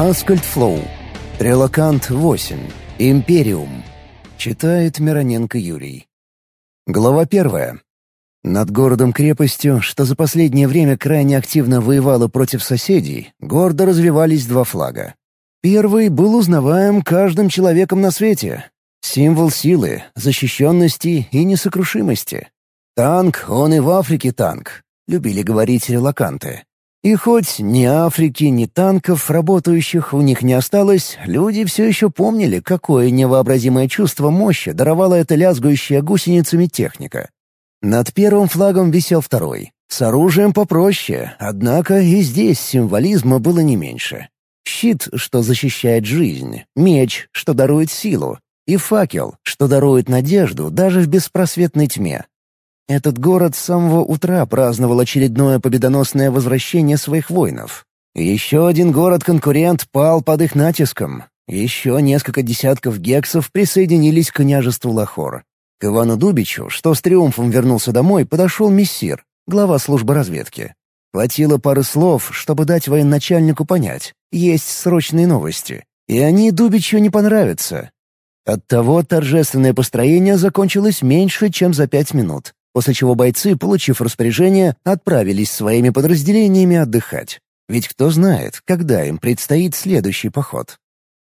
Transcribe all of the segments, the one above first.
Аскольд Флоу. Релакант 8. Империум. Читает Мироненко Юрий. Глава первая. Над городом-крепостью, что за последнее время крайне активно воевало против соседей, гордо развивались два флага. Первый был узнаваем каждым человеком на свете. Символ силы, защищенности и несокрушимости. Танк, он и в Африке танк, любили говорить релаканты. И хоть ни Африки, ни танков, работающих у них не осталось, люди все еще помнили, какое невообразимое чувство мощи даровала эта лязгающая гусеницами техника. Над первым флагом висел второй. С оружием попроще, однако и здесь символизма было не меньше. Щит, что защищает жизнь, меч, что дарует силу, и факел, что дарует надежду даже в беспросветной тьме. Этот город с самого утра праздновал очередное победоносное возвращение своих воинов. Еще один город-конкурент пал под их натиском. Еще несколько десятков гексов присоединились к княжеству Лахор. К Ивану Дубичу, что с триумфом вернулся домой, подошел мессир, глава службы разведки. Хватило пары слов, чтобы дать военачальнику понять, есть срочные новости. И они Дубичу не понравятся. Оттого торжественное построение закончилось меньше, чем за пять минут после чего бойцы, получив распоряжение, отправились своими подразделениями отдыхать. Ведь кто знает, когда им предстоит следующий поход.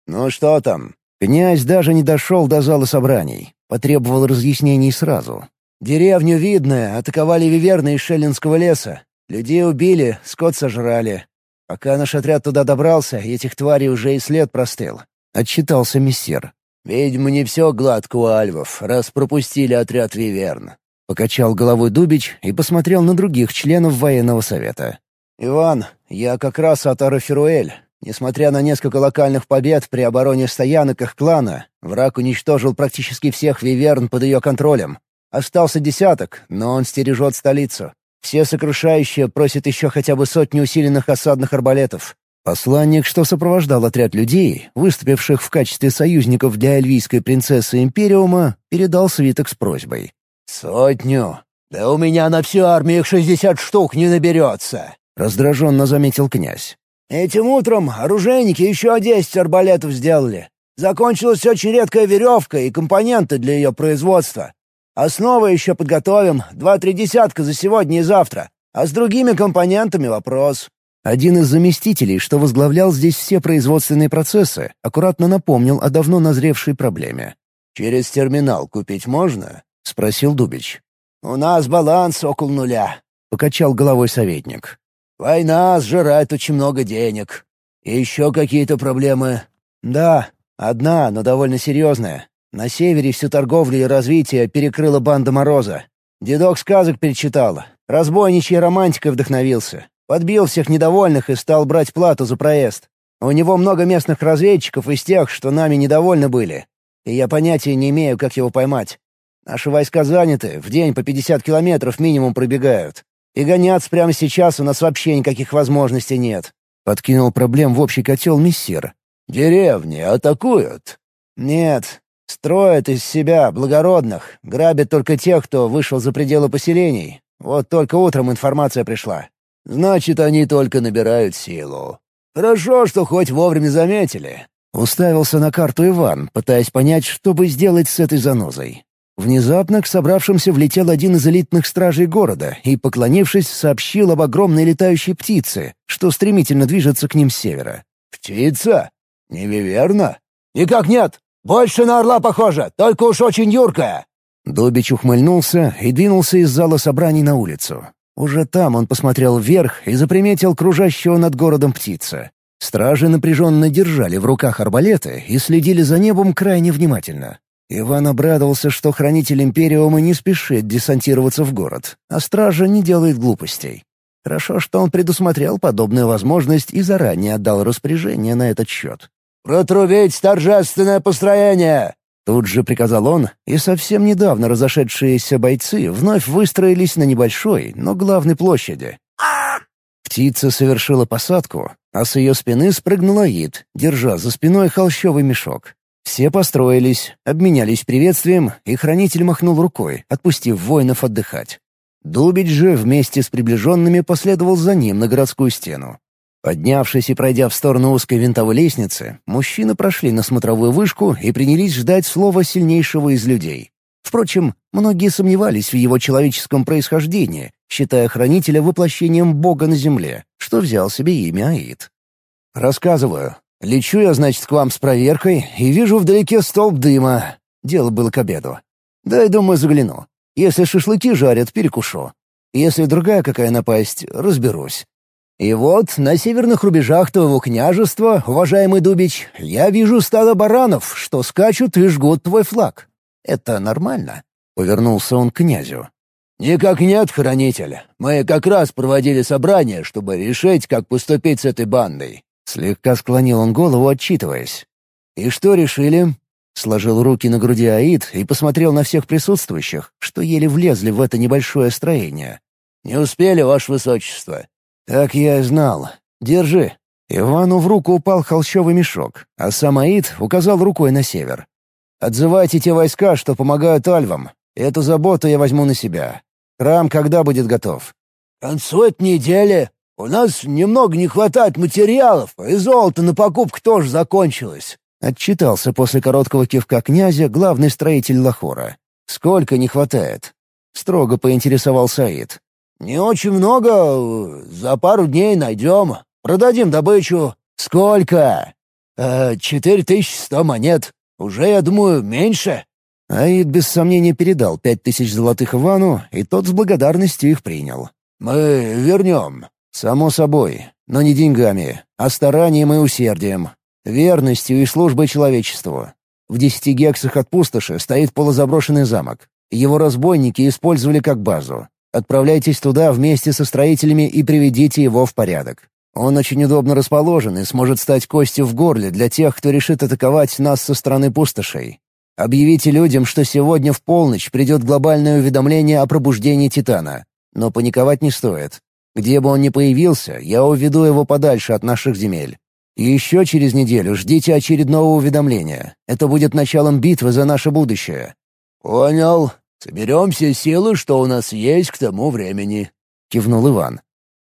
«Ну что там?» Князь даже не дошел до зала собраний. Потребовал разъяснений сразу. «Деревню Видное атаковали виверны из Шеллинского леса. Людей убили, скот сожрали. Пока наш отряд туда добрался, этих тварей уже и след простыл», — отчитался мессер. «Видимо, не все гладко у альвов, раз пропустили отряд виверн. Покачал головой Дубич и посмотрел на других членов военного совета. «Иван, я как раз от Араферуэль. Несмотря на несколько локальных побед при обороне стоянок их клана, враг уничтожил практически всех виверн под ее контролем. Остался десяток, но он стережет столицу. Все сокрушающие просят еще хотя бы сотни усиленных осадных арбалетов. Посланник, что сопровождал отряд людей, выступивших в качестве союзников для эльвийской принцессы Империума, передал свиток с просьбой. «Сотню? Да у меня на всю армию их шестьдесят штук не наберется!» — раздраженно заметил князь. «Этим утром оружейники еще десять арбалетов сделали. Закончилась очень редкая веревка и компоненты для ее производства. Основы еще подготовим, два-три десятка за сегодня и завтра. А с другими компонентами вопрос». Один из заместителей, что возглавлял здесь все производственные процессы, аккуратно напомнил о давно назревшей проблеме. «Через терминал купить можно?» — спросил Дубич. «У нас баланс около нуля», — покачал головой советник. «Война сжирает очень много денег. И еще какие-то проблемы?» «Да, одна, но довольно серьезная. На севере всю торговлю и развитие перекрыла банда Мороза. Дедок сказок перечитал. Разбойничьей романтикой вдохновился. Подбил всех недовольных и стал брать плату за проезд. У него много местных разведчиков из тех, что нами недовольны были. И я понятия не имею, как его поймать. Наши войска заняты, в день по 50 километров минимум пробегают. И гоняться прямо сейчас у нас вообще никаких возможностей нет». Подкинул проблем в общий котел мессир. «Деревни атакуют?» «Нет. Строят из себя благородных, грабят только тех, кто вышел за пределы поселений. Вот только утром информация пришла. Значит, они только набирают силу. Хорошо, что хоть вовремя заметили». Уставился на карту Иван, пытаясь понять, что бы сделать с этой занозой. Внезапно к собравшимся влетел один из элитных стражей города и, поклонившись, сообщил об огромной летающей птице, что стремительно движется к ним с севера. «Птица? Не виверна?» «Никак нет! Больше на орла похоже, только уж очень юркая!» Добич ухмыльнулся и двинулся из зала собраний на улицу. Уже там он посмотрел вверх и заприметил кружащего над городом птица. Стражи напряженно держали в руках арбалеты и следили за небом крайне внимательно. Иван обрадовался, что хранитель Империума не спешит десантироваться в город, а стража не делает глупостей. Хорошо, что он предусмотрел подобную возможность и заранее отдал распоряжение на этот счет. «Протрубить торжественное построение!» Тут же приказал он, и совсем недавно разошедшиеся бойцы вновь выстроились на небольшой, но главной площади. Птица совершила посадку, а с ее спины спрыгнула Ид, держа за спиной холщовый мешок. Все построились, обменялись приветствием, и хранитель махнул рукой, отпустив воинов отдыхать. Дубич же вместе с приближенными последовал за ним на городскую стену. Поднявшись и пройдя в сторону узкой винтовой лестницы, мужчины прошли на смотровую вышку и принялись ждать слова сильнейшего из людей. Впрочем, многие сомневались в его человеческом происхождении, считая хранителя воплощением бога на земле, что взял себе имя Аид. «Рассказываю. Лечу я, значит, к вам с проверкой и вижу вдалеке столб дыма. Дело было к обеду. Дай, думаю, загляну. Если шашлыки жарят, перекушу. Если другая какая напасть, разберусь. И вот на северных рубежах твоего княжества, уважаемый Дубич, я вижу стадо баранов, что скачут и жгут твой флаг. Это нормально?» — повернулся он к князю. «Никак нет, хранитель. Мы как раз проводили собрание, чтобы решить, как поступить с этой бандой». Слегка склонил он голову, отчитываясь. «И что решили?» Сложил руки на груди Аид и посмотрел на всех присутствующих, что еле влезли в это небольшое строение. «Не успели, ваше высочество. «Так я и знал. Держи». Ивану в руку упал холщовый мешок, а сам Аид указал рукой на север. «Отзывайте те войска, что помогают альвам. Эту заботу я возьму на себя. Храм когда будет готов?» «К концу этой недели. У нас немного не хватает материалов, и золото на покупку тоже закончилось». Отчитался после короткого кивка князя главный строитель Лахора. «Сколько не хватает?» Строго поинтересовался Аид. «Не очень много. За пару дней найдем. Продадим добычу. Сколько?» «Четыре тысячи сто монет. Уже, я думаю, меньше». Аид без сомнения передал пять тысяч золотых Ивану, и тот с благодарностью их принял. «Мы вернем». «Само собой. Но не деньгами, а старанием и усердием. Верностью и службой человечеству. В десяти гексах от пустоши стоит полузаброшенный замок. Его разбойники использовали как базу. Отправляйтесь туда вместе со строителями и приведите его в порядок. Он очень удобно расположен и сможет стать костью в горле для тех, кто решит атаковать нас со стороны пустошей. Объявите людям, что сегодня в полночь придет глобальное уведомление о пробуждении Титана. Но паниковать не стоит. Где бы он ни появился, я уведу его подальше от наших земель. Еще через неделю ждите очередного уведомления. Это будет началом битвы за наше будущее». «Понял», Соберем все силы, что у нас есть к тому времени», — кивнул Иван.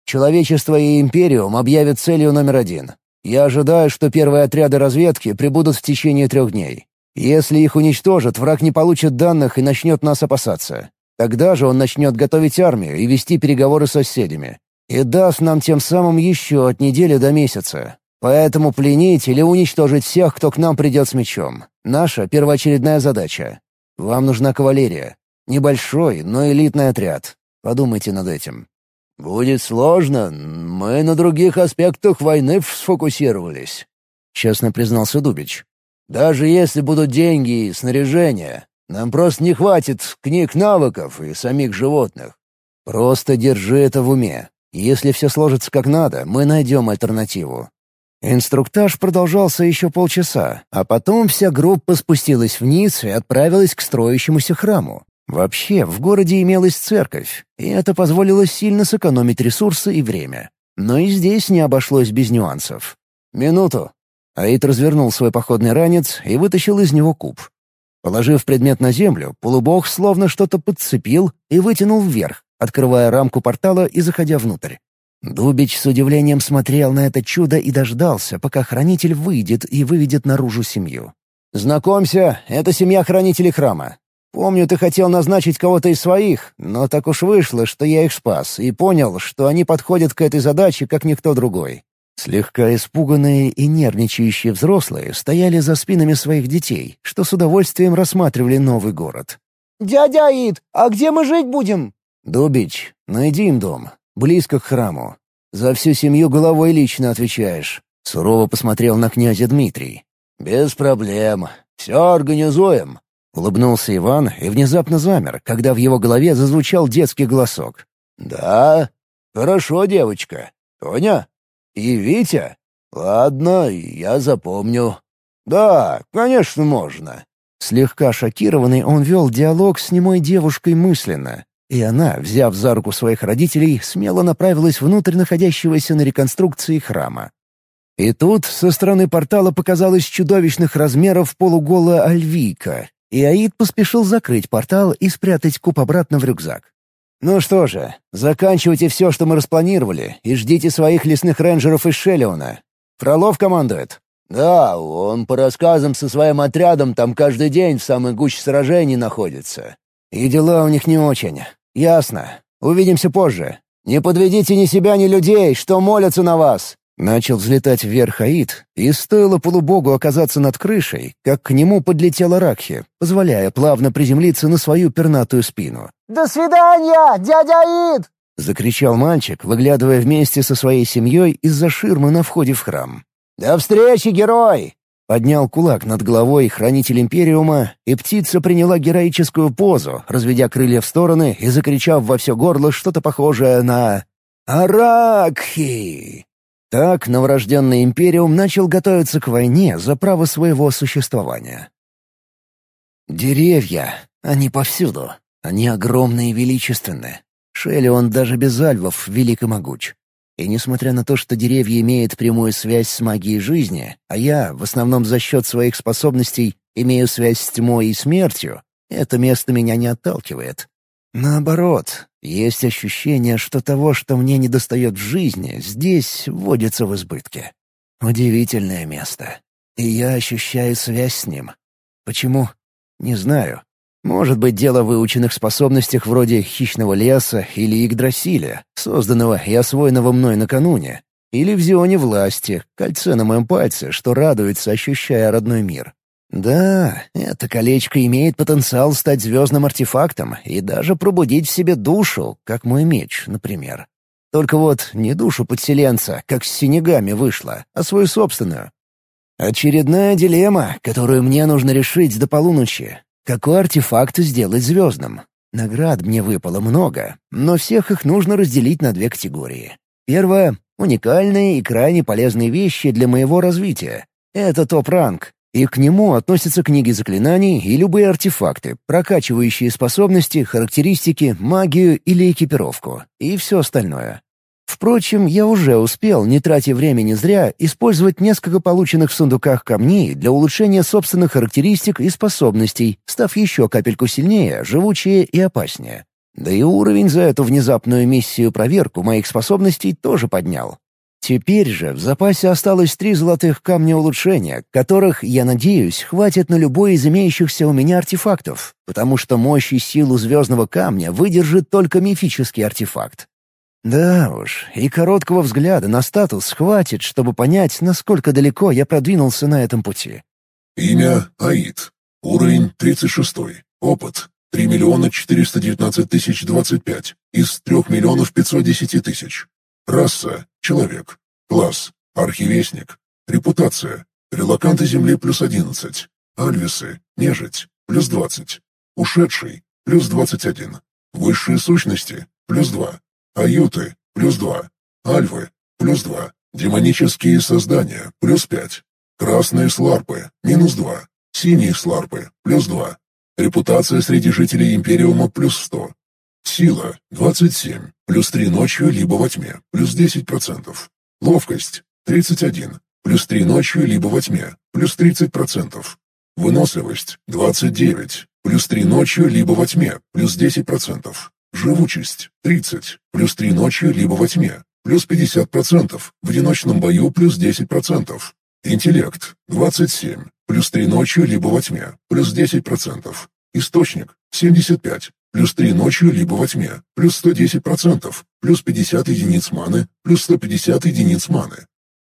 «Человечество и Империум объявят целью номер один. Я ожидаю, что первые отряды разведки прибудут в течение трех дней. Если их уничтожат, враг не получит данных и начнет нас опасаться. Тогда же он начнет готовить армию и вести переговоры с соседями. И даст нам тем самым еще от недели до месяца. Поэтому пленить или уничтожить всех, кто к нам придет с мечом. Наша первоочередная задача. Вам нужна кавалерия. Небольшой, но элитный отряд. Подумайте над этим». «Будет сложно. Мы на других аспектах войны сфокусировались», — честно признался Дубич. «Даже если будут деньги и снаряжение, нам просто не хватит книг навыков и самих животных». «Просто держи это в уме. Если все сложится как надо, мы найдем альтернативу. Инструктаж продолжался еще полчаса, а потом вся группа спустилась вниз и отправилась к строящемуся храму. Вообще, в городе имелась церковь, и это позволило сильно сэкономить ресурсы и время. Но и здесь не обошлось без нюансов. «Минуту». Аид развернул свой походный ранец и вытащил из него куб. Положив предмет на землю, полубог словно что-то подцепил и вытянул вверх, открывая рамку портала и заходя внутрь. Дубич с удивлением смотрел на это чудо и дождался, пока хранитель выйдет и выведет наружу семью. «Знакомься, это семья хранителей храма. Помню, ты хотел назначить кого-то из своих, но так уж вышло, что я их спас, и понял, что они подходят к этой задаче, как никто другой». Слегка испуганные и нервничающие взрослые стояли за спинами своих детей, что с удовольствием рассматривали новый город. «Дядя Аид, а где мы жить будем?» «Дубич, найди им дом близко к храму. За всю семью головой лично отвечаешь». Сурово посмотрел на князя Дмитрий. «Без проблем. Все организуем». Улыбнулся Иван и внезапно замер, когда в его голове зазвучал детский голосок. «Да? Хорошо, девочка. Тоня? И Витя? Ладно, я запомню. Да, конечно, можно». Слегка шокированный, он вел диалог с немой девушкой мысленно, и она, взяв за руку своих родителей, смело направилась внутрь находящегося на реконструкции храма. И тут со стороны портала показалась чудовищных размеров полуголая альвийка, и Аид поспешил закрыть портал и спрятать куб обратно в рюкзак. «Ну что же, заканчивайте все, что мы распланировали, и ждите своих лесных рейнджеров из Шеллиона. Фролов командует?» «Да, он по рассказам со своим отрядом там каждый день в самой гуще сражений находится». «И дела у них не очень. Ясно. Увидимся позже. Не подведите ни себя, ни людей, что молятся на вас!» Начал взлетать вверх Аид, и стоило полубогу оказаться над крышей, как к нему подлетела Ракхи, позволяя плавно приземлиться на свою пернатую спину. «До свидания, дядя Аид!» — закричал мальчик, выглядывая вместе со своей семьей из-за ширмы на входе в храм. «До встречи, герой!» Поднял кулак над головой хранитель Империума, и птица приняла героическую позу, разведя крылья в стороны и закричав во все горло что-то похожее на «Аракхи!». Так новорожденный Империум начал готовиться к войне за право своего существования. Деревья, они повсюду. Они огромные и величественные. Шелли даже без альвов велик и могуч. И несмотря на то, что деревья имеют прямую связь с магией жизни, а я, в основном за счет своих способностей, имею связь с тьмой и смертью, это место меня не отталкивает. Наоборот, есть ощущение, что того, что мне недостает в жизни, здесь вводится в избытке. Удивительное место. И я ощущаю связь с ним. Почему? Не знаю. Может быть, дело в выученных способностях вроде хищного леса или Игдрасиля, созданного и освоенного мной накануне, или в зионе власти, кольце на моем пальце, что радуется, ощущая родной мир. Да, это колечко имеет потенциал стать звездным артефактом и даже пробудить в себе душу, как мой меч, например. Только вот не душу подселенца, как с синегами вышло, а свою собственную. Очередная дилемма, которую мне нужно решить до полуночи. Какой артефакт сделать звездным? Наград мне выпало много, но всех их нужно разделить на две категории. Первое — уникальные и крайне полезные вещи для моего развития. Это топ-ранг, и к нему относятся книги заклинаний и любые артефакты, прокачивающие способности, характеристики, магию или экипировку, и все остальное. Впрочем, я уже успел, не тратя времени зря, использовать несколько полученных в сундуках камней для улучшения собственных характеристик и способностей, став еще капельку сильнее, живучее и опаснее. Да и уровень за эту внезапную миссию-проверку моих способностей тоже поднял. Теперь же в запасе осталось три золотых камня улучшения, которых, я надеюсь, хватит на любой из имеющихся у меня артефактов, потому что мощь и силу звездного камня выдержит только мифический артефакт. Да уж, и короткого взгляда на статус хватит, чтобы понять, насколько далеко я продвинулся на этом пути. Имя Аид. Уровень 36. Опыт 3 миллиона 419 тысяч 25 из 3 миллионов 510 тысяч. Раса – человек. Класс – архивестник. Репутация – релаканты Земли плюс 11. Альвисы – нежить плюс 20. Ушедший – плюс 21. Высшие сущности – плюс 2. Аюты – плюс два. Альвы – плюс два. Демонические создания – плюс пять. Красные сларпы – минус два. Синие сларпы – плюс два. Репутация среди жителей Империума – плюс сто. Сила – 27, плюс 3 ночью либо во тьме, плюс 10%. Ловкость – 31, плюс 3 ночью либо во тьме, плюс 30%. Выносливость – 29, плюс 3 ночью либо во тьме, плюс 10%. Живучесть – 30, плюс 3 ночью либо во тьме, плюс 50%, в одиночном бою плюс 10%. Интеллект – 27, плюс 3 ночью либо во тьме, плюс 10%. Источник – 75, плюс 3 ночью либо во тьме, плюс 110%, плюс 50 единиц маны, плюс 150 единиц маны.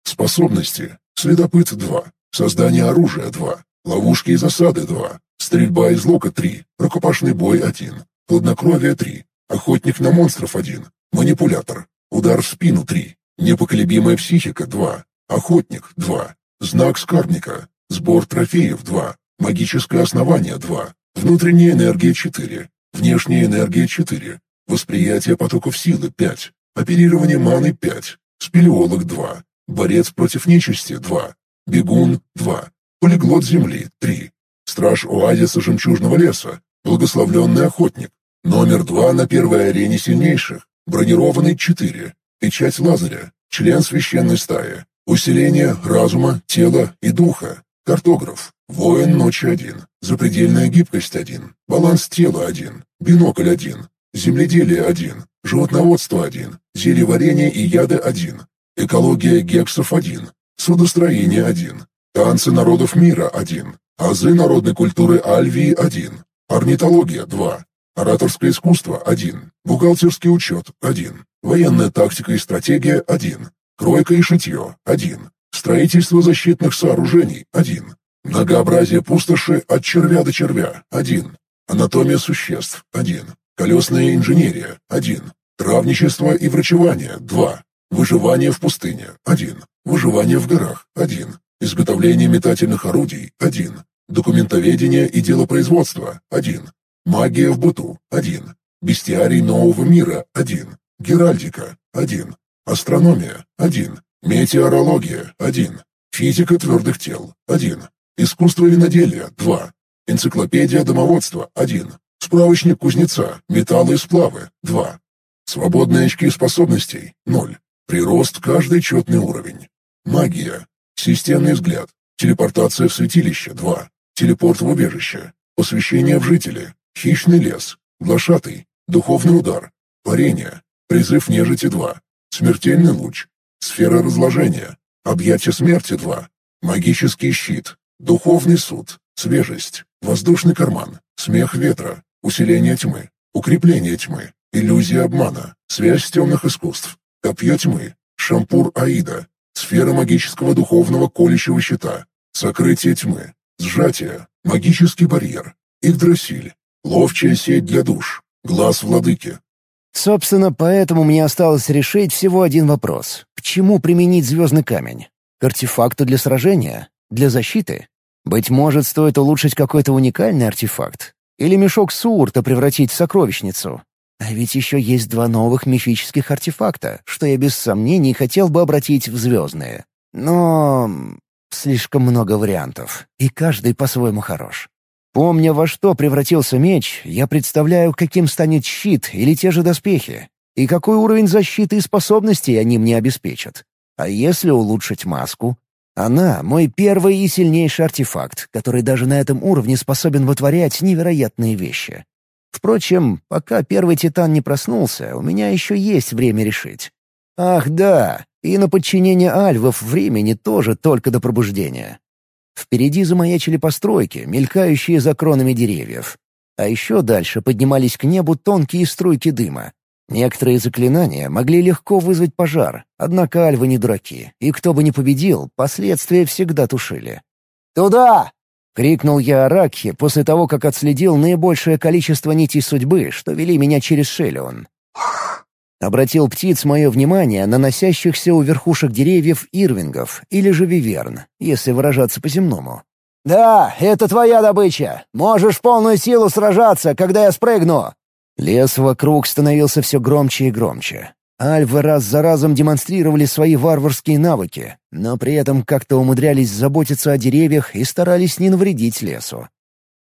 Способности – Следопыт 2, Создание оружия 2, Ловушки и засады 2, Стрельба из лука 3, Рукопашный бой 1, Хладнокровие 3. Охотник на монстров 1. Манипулятор. Удар в спину 3. Непоколебимая психика 2. Охотник 2. Знак скарбника. Сбор трофеев 2. Магическое основание 2. Внутренняя энергия 4. Внешняя энергия 4. Восприятие потоков силы 5. Оперирование маны 5. Спелеолог 2. Борец против нечисти 2. Бегун 2. Полиглот земли 3. Страж оазиса жемчужного леса. Благословленный охотник. Номер два на первой арене сильнейших. Бронированный 4. Печать Лазаря. Член священной стаи. Усиление разума, тела и духа. Картограф. Воин ночи 1. Запредельная гибкость 1. Баланс тела 1. Бинокль 1. Земледелие – 1. Животноводство – 1. Зельеварение и яды – 1. Экология гексов – 1. Судостроение – 1. Танцы народов мира – 1. Азы народной культуры Альвии – 1. Орнитология – 2. Ораторское искусство – 1. Бухгалтерский учет – 1. Военная тактика и стратегия – 1. Кройка и шитье – 1. Строительство защитных сооружений – 1. Многообразие пустоши от червя до червя – 1. Анатомия существ – 1. Колесная инженерия – 1. Травничество и врачевание – 2. Выживание в пустыне – 1. Выживание в горах – 1. Изготовление метательных орудий – 1. Документоведение и делопроизводство – 1. Магия в быту – 1. Бестиарий нового мира – 1. Геральдика – 1. Астрономия – 1. Метеорология – 1. Физика твердых тел – 1. Искусство виноделия – 2. Энциклопедия домоводства – 1. Справочник кузнеца, металлы и сплавы – 2. Свободные очки способностей – 0. Прирост каждый четный уровень. Магия. Системный взгляд. Телепортация в святилище – 2. Телепорт в убежище. Посвящение в жители. Хищный лес. Глашатый. Духовный удар. Парение. Призыв нежити 2. Смертельный луч. Сфера разложения. Объятие смерти 2. Магический щит. Духовный суд. Свежесть. Воздушный карман. Смех ветра. Усиление тьмы. Укрепление тьмы. Иллюзия обмана. Связь темных искусств. Копье тьмы. Шампур Аида. Сфера магического духовного колющего щита. Сокрытие тьмы. Сжатие. Магический барьер. Игдрасиль. Ловчая сеть для душ. Глаз владыки. Собственно, поэтому мне осталось решить всего один вопрос. К чему применить звездный камень? К артефакту для сражения? Для защиты? Быть может, стоит улучшить какой-то уникальный артефакт? Или мешок Суурта превратить в сокровищницу? А ведь еще есть два новых мифических артефакта, что я без сомнений хотел бы обратить в звездные. Но... слишком много вариантов, и каждый по-своему хорош. Помня, во что превратился меч, я представляю, каким станет щит или те же доспехи, и какой уровень защиты и способностей они мне обеспечат. А если улучшить маску? Она — мой первый и сильнейший артефакт, который даже на этом уровне способен вытворять невероятные вещи. Впрочем, пока первый титан не проснулся, у меня еще есть время решить. Ах да, и на подчинение альвов времени тоже только до пробуждения. Впереди замаячили постройки, мелькающие за кронами деревьев. А еще дальше поднимались к небу тонкие струйки дыма. Некоторые заклинания могли легко вызвать пожар, однако альвы не дураки, и кто бы ни победил, последствия всегда тушили. «Туда!» — крикнул я Аракхе после того, как отследил наибольшее количество нитей судьбы, что вели меня через Шелион. Обратил птиц мое внимание на носящихся у верхушек деревьев ирвингов, или же виверн, если выражаться по-земному. «Да, это твоя добыча. Можешь в полную силу сражаться, когда я спрыгну!» Лес вокруг становился все громче и громче. Альвы раз за разом демонстрировали свои варварские навыки, но при этом как-то умудрялись заботиться о деревьях и старались не навредить лесу.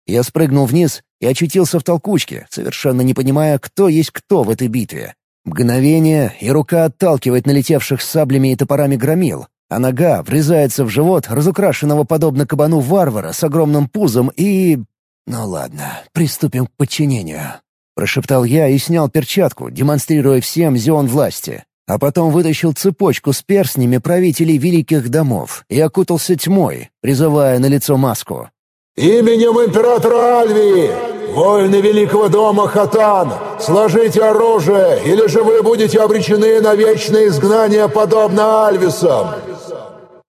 Я спрыгнул вниз и очутился в толкучке, совершенно не понимая, кто есть кто в этой битве. Мгновение, и рука отталкивает налетевших с саблями и топорами громил, а нога врезается в живот разукрашенного подобно кабану варвара с огромным пузом и... Ну ладно, приступим к подчинению. Прошептал я и снял перчатку, демонстрируя всем зион власти. А потом вытащил цепочку с перстнями правителей великих домов и окутался тьмой, призывая на лицо маску. «Именем императора Альвии, воины великого дома Хатан, сложите оружие, или же вы будете обречены на вечное изгнание, подобно Альвисам!»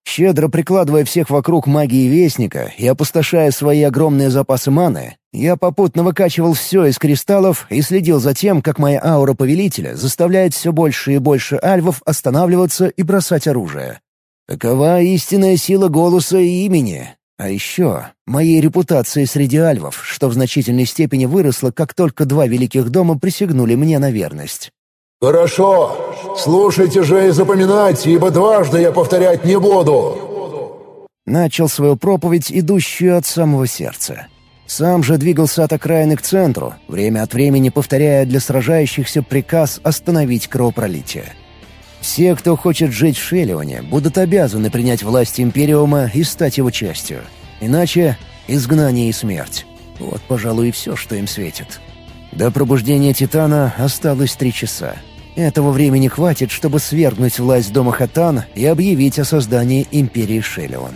Щедро прикладывая всех вокруг магии Вестника и опустошая свои огромные запасы маны, я попутно выкачивал все из кристаллов и следил за тем, как моя аура Повелителя заставляет все больше и больше альвов останавливаться и бросать оружие. Такова истинная сила голоса и имени. А еще моей репутации среди альвов, что в значительной степени выросла, как только два великих дома присягнули мне на верность. «Хорошо. Слушайте же и запоминайте, ибо дважды я повторять не буду». Начал свою проповедь, идущую от самого сердца. Сам же двигался от окраины к центру, время от времени повторяя для сражающихся приказ остановить кровопролитие. Все, кто хочет жить в Шелионе, будут обязаны принять власть Империума и стать его частью. Иначе — изгнание и смерть. Вот, пожалуй, и все, что им светит. До пробуждения Титана осталось три часа. Этого времени хватит, чтобы свергнуть власть дома Хатан и объявить о создании империи Шелион.